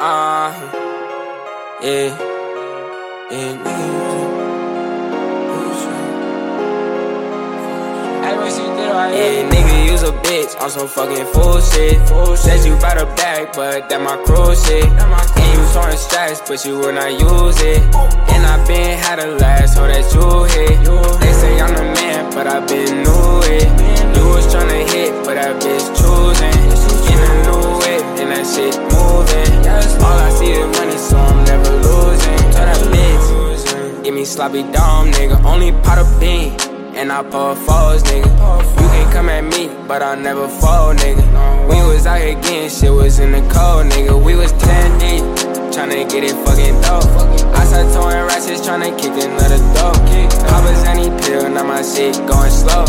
Uh, yeah, yeah, nigga. Yeah, nigga, you's a bitch on some fucking full shit. Said you bout a bag, but that my crew shit. And you throwing stacks, but you will not use it. And I been had a last, so that you hit. They say I'm the man, but I been knew it. You was tryna hit, but that bitch sloppy dome, nigga. Only pot of bean. And I pull foes, nigga. You can come at me, but I'll never fall, nigga. We was out here getting shit, was in the cold, nigga. We was 10 deep, tryna get it fucking dope. I started throwing ratchets, tryna kick another dope. Pop a Zanny pill, now my shit going slow.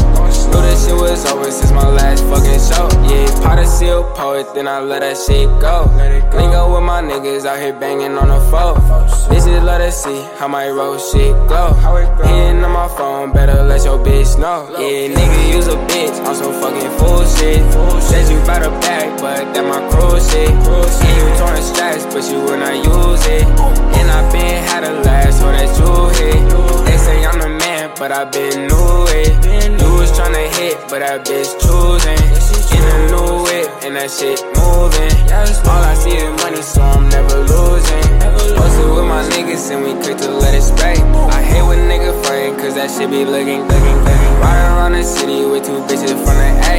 Knew this shit was over since my last fucking show. Yeah, pot a seal poet, then I let that shit go. Link with my niggas out here banging on the phone. Us see how my roll shit glow. Hitting on my phone, better let your bitch know. Yeah, nigga, you's a bitch I'm so fucking full shit. Said you bout a bag, but that my crew shit. And you throwing stacks, but you will not use it. And I been had a last, so that you hit. They say I'm the man, but I been knew it. You was tryna hit, but that bitch choosing. In a new whip, and that shit moving. All I see is money, so I'm never losing. Posted with my niggas, and we quick to let it spray. I hate when nigga fighting, cause that shit be looking, looking, looking. Riding around the city with two bitches from the A.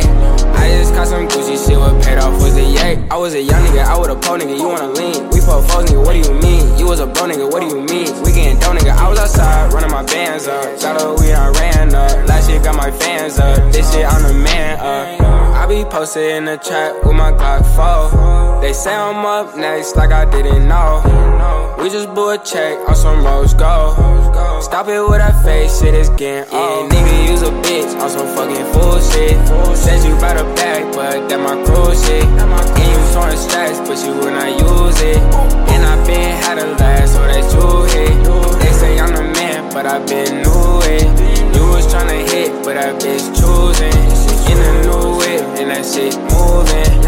I just caught some Gucci shit, what paid off was a yay. I was a young nigga, I was a pro nigga, you wanna lean. We po foes, nigga, what do you mean? You was a bro nigga, what do you mean? We getting dough, nigga, I was outside, running my bands up. Shout out, we done ran up. Last year got my fans up. This shit, I'm the man up. I be posted in the trap with my Glock 4. They say I'm up next, like I didn't know. We just blew a check on some rose gold. Stop it with that face, shit is getting old. Yeah, nigga, use a bitch on some fucking full shit. Said you bout a bag, but that my crew shit. And you throwing stacks, but you will not use it. And I been had a last, so that you hit. They say I'm the man, but I been knew it. You was tryna hit, but that bitch choosing. In a new whip, and that shit moving.